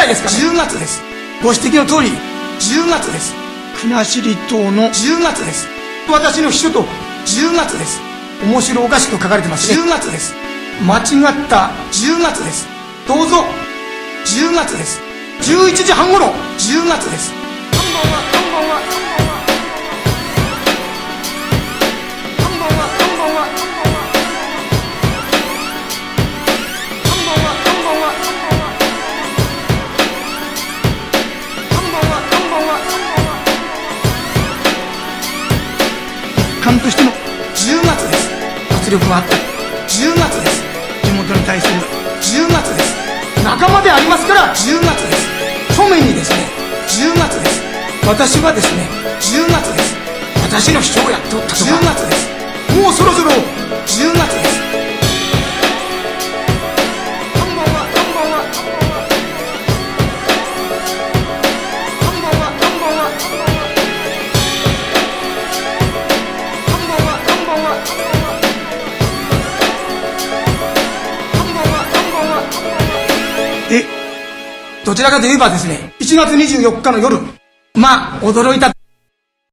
らいですか、ね、10月です。ご指摘の通り10月です。国後島の10月です。私の秘書と10月です。面白おかしく書かれてます。10月です。間違った10月です。どうぞ。10月です。11時半頃10月です官としての10月です。活力はあった。10月です。地元に対する10月です。仲間でありますから10月です。庶民にですね。10月です。私はですね10月です。私の主張をやっておったと。どちらかといえばですね、1月24日の夜、まあ、驚いた。